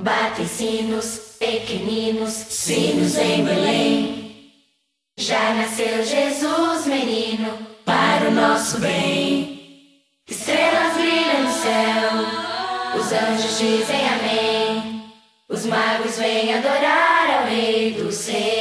Batem sinos, pequeninos, sinos em Belém. Já nasceu Jesus, menino, para o nosso bem. Estrelas brilham no céu, os anjos dizem amém. Os magos vêm adorar ao Rei do céu.